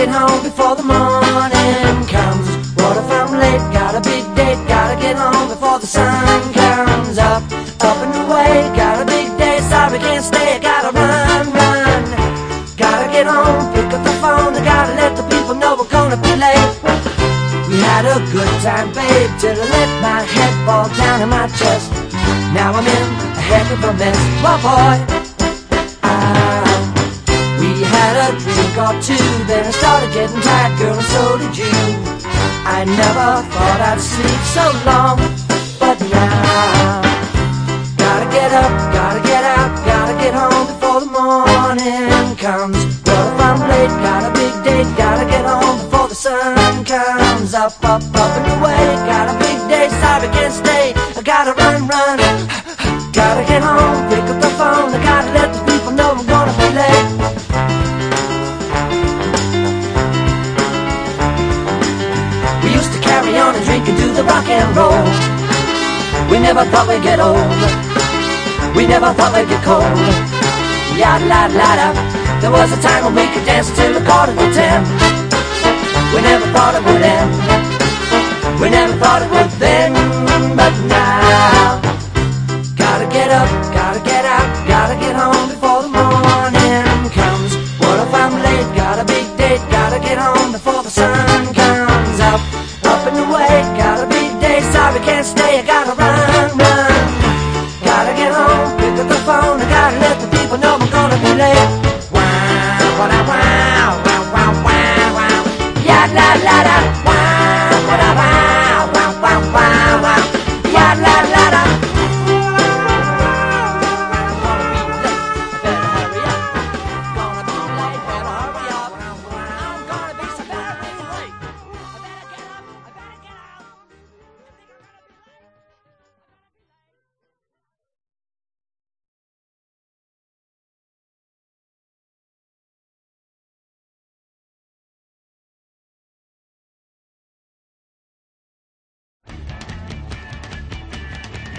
get home before the morning comes. What if I'm late? Got a big date. Gotta get home before the sun comes up. Up and away. Got a big day. Sorry, can't stay. Gotta run, run. Gotta get home. Pick up the phone. I gotta let the people know we're gonna be late. We had a good time, babe, till I let my head fall down in my chest. Now I'm in a heck of a mess. Well, boy, had a drink or two, then I started getting tired, girl, and so did you. I never thought I'd sleep so long, but now gotta get up, gotta get out, gotta get home before the morning comes. What if I'm late? Got a big date, gotta get home before the sun comes up, up, up and away. Got a big day, sorry, can't stay. I gotta run, run. Gotta get home, pick up the phone. I gotta let drink and do the rock and roll. We never thought we'd get old. We never thought we'd get cold. Yada la la. There was a time when we could dance till a quarter to ten. We never thought it would end. We never thought it would then, but can't stay, I gotta run, run. Gotta get home, pick up the phone, I gotta let the people know I'm gonna be late. Wow, wow, wow, wow, wow, wow, wow. Yeah, la, la, la.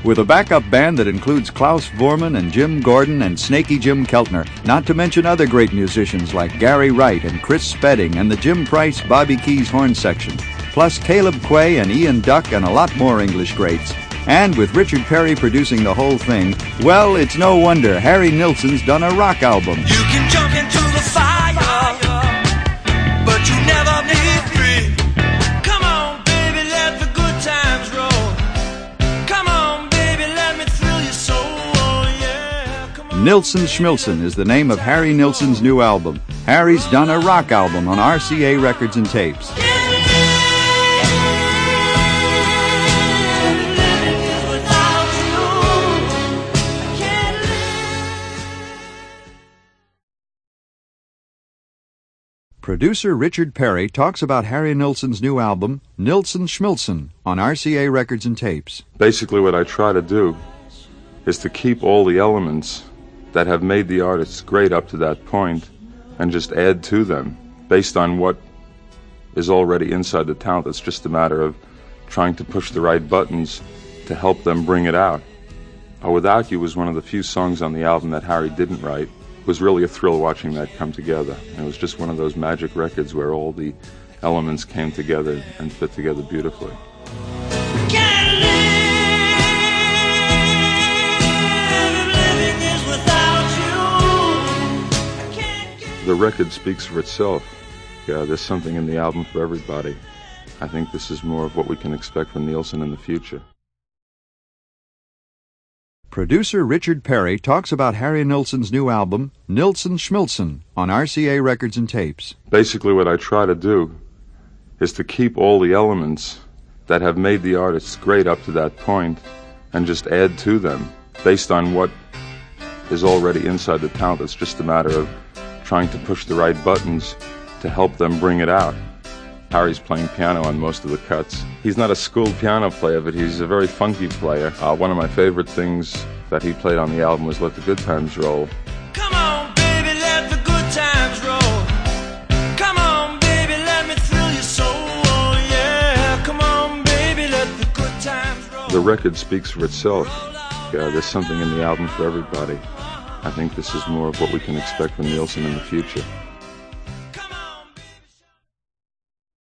With a backup band that includes Klaus Voormann and Jim Gordon and Snaky Jim Keltner, not to mention other great musicians like Gary Wright and Chris Spedding and the Jim Price Bobby Keys horn section, plus Caleb Quaye and Ian Duck and a lot more English greats. And with Richard Perry producing the whole thing, well, it's no wonder Harry Nilsson's done a rock album. Nilsson Schmilsson is the name of Harry Nilsson's new album. Harry's done a rock album on RCA Records and Tapes. Producer Richard Perry talks about Harry Nilsson's new album, Nilsson Schmilsson, on RCA Records and Tapes. Basically, what I try to do is to keep all the elements that have made the artists great up to that point and just add to them based on what is already inside the talent. It's just a matter of trying to push the right buttons to help them bring it out. Oh, Without You was one of the few songs on the album that Harry didn't write. It was really a thrill watching that come together. It was just one of those magic records where all the elements came together and fit together beautifully. The record speaks for itself. Yeah, there's something in the album for everybody. I think this is more of what we can expect from Nilsson in the future. Producer Richard Perry talks about Harry Nilsson's new album, Nilsson Schmilsson, on RCA Records and Tapes. Basically, what I try to do is to keep all the elements that have made the artists great up to that point and just add to them based on what is already inside the talent. It's just a matter of trying to push the right buttons to help them bring it out. Harry's playing piano on most of the cuts. He's not a schooled piano player, but he's a very funky player. Uh, one of my favorite things that he played on the album was Let the Good Times Roll. Come on, baby, let the good times roll. Come on, baby, let me thrill your soul. Oh, yeah. Come on, baby, let the good times roll. The record speaks for itself. Yeah, there's something in the album for everybody. I think this is more of what we can expect from Nilsson in the future.